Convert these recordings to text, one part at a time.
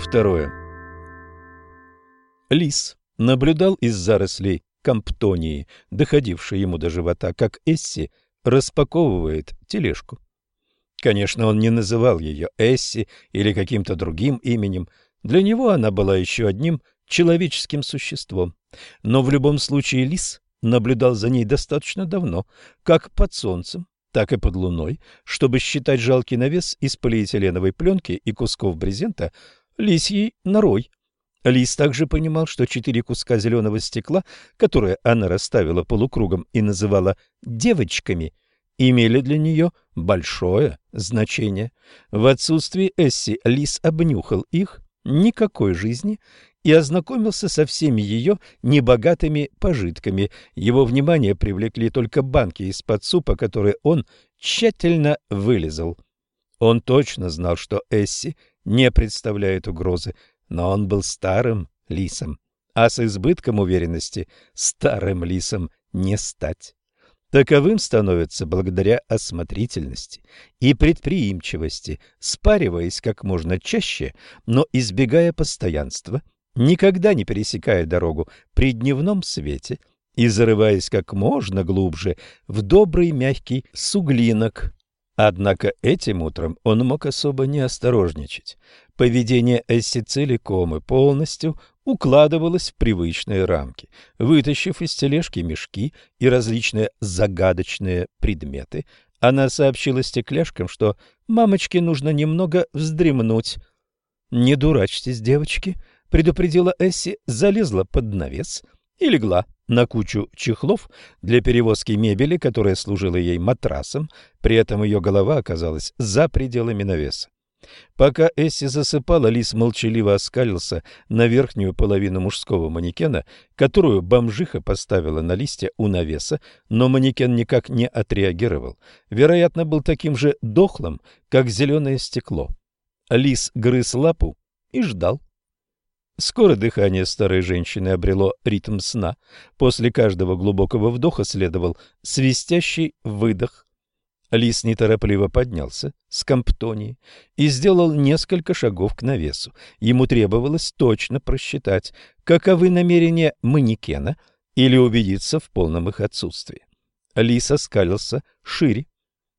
Второе. Лис наблюдал из зарослей камптонии, доходившей ему до живота, как Эсси распаковывает тележку. Конечно, он не называл ее Эсси или каким-то другим именем. Для него она была еще одним человеческим существом. Но в любом случае лис наблюдал за ней достаточно давно, как под солнцем, так и под луной, чтобы считать жалкий навес из полиэтиленовой пленки и кусков брезента лисьей норой. Лис также понимал, что четыре куска зеленого стекла, которые она расставила полукругом и называла «девочками», имели для нее большое значение. В отсутствии Эсси Лис обнюхал их, никакой жизни, и ознакомился со всеми ее небогатыми пожитками. Его внимание привлекли только банки из-под супа, которые он тщательно вылезал. Он точно знал, что Эсси не представляет угрозы, но он был старым лисом, а с избытком уверенности старым лисом не стать. Таковым становится благодаря осмотрительности и предприимчивости, спариваясь как можно чаще, но избегая постоянства, никогда не пересекая дорогу при дневном свете и зарываясь как можно глубже в добрый мягкий суглинок. Однако этим утром он мог особо не осторожничать. Поведение Эсси целиком и полностью укладывалось в привычные рамки. Вытащив из тележки мешки и различные загадочные предметы, она сообщила стекляшкам, что мамочке нужно немного вздремнуть. «Не дурачьтесь, девочки», — предупредила Эсси, залезла под навес и легла на кучу чехлов для перевозки мебели, которая служила ей матрасом, при этом ее голова оказалась за пределами навеса. Пока Эсси засыпала, Лис молчаливо оскалился на верхнюю половину мужского манекена, которую бомжиха поставила на листья у навеса, но манекен никак не отреагировал. Вероятно, был таким же дохлым, как зеленое стекло. Лис грыз лапу и ждал. Скоро дыхание старой женщины обрело ритм сна. После каждого глубокого вдоха следовал свистящий выдох. Лис неторопливо поднялся с камптонии и сделал несколько шагов к навесу. Ему требовалось точно просчитать, каковы намерения манекена или убедиться в полном их отсутствии. Лис оскалился шире.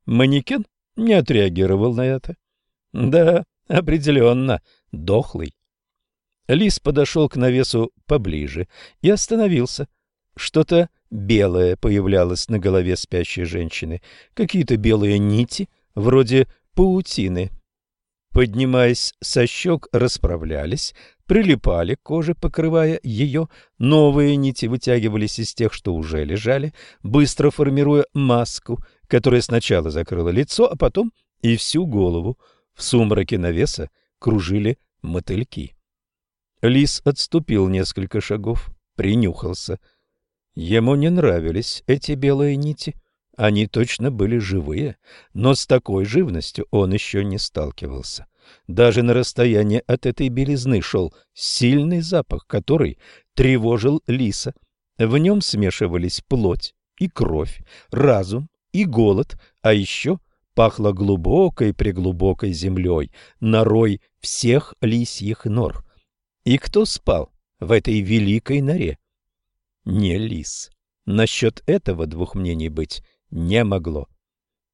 Манекен не отреагировал на это. Да, определенно, дохлый. Лис подошел к навесу поближе и остановился. Что-то белое появлялось на голове спящей женщины, какие-то белые нити, вроде паутины. Поднимаясь со щек, расправлялись, прилипали к коже, покрывая ее. Новые нити вытягивались из тех, что уже лежали, быстро формируя маску, которая сначала закрыла лицо, а потом и всю голову. В сумраке навеса кружили мотыльки. Лис отступил несколько шагов, принюхался. Ему не нравились эти белые нити. Они точно были живые, но с такой живностью он еще не сталкивался. Даже на расстоянии от этой белизны шел сильный запах, который тревожил лиса. В нем смешивались плоть и кровь, разум и голод, а еще пахло глубокой-преглубокой землей, норой всех лисьих нор — и кто спал в этой великой норе? Не лис. Насчет этого двух мнений быть не могло.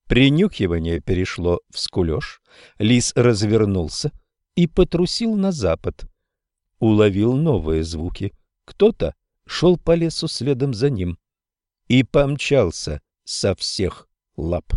Принюхивание перешло в скулеж. Лис развернулся и потрусил на запад. Уловил новые звуки. Кто-то шел по лесу следом за ним и помчался со всех лап.